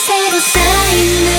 せるサイン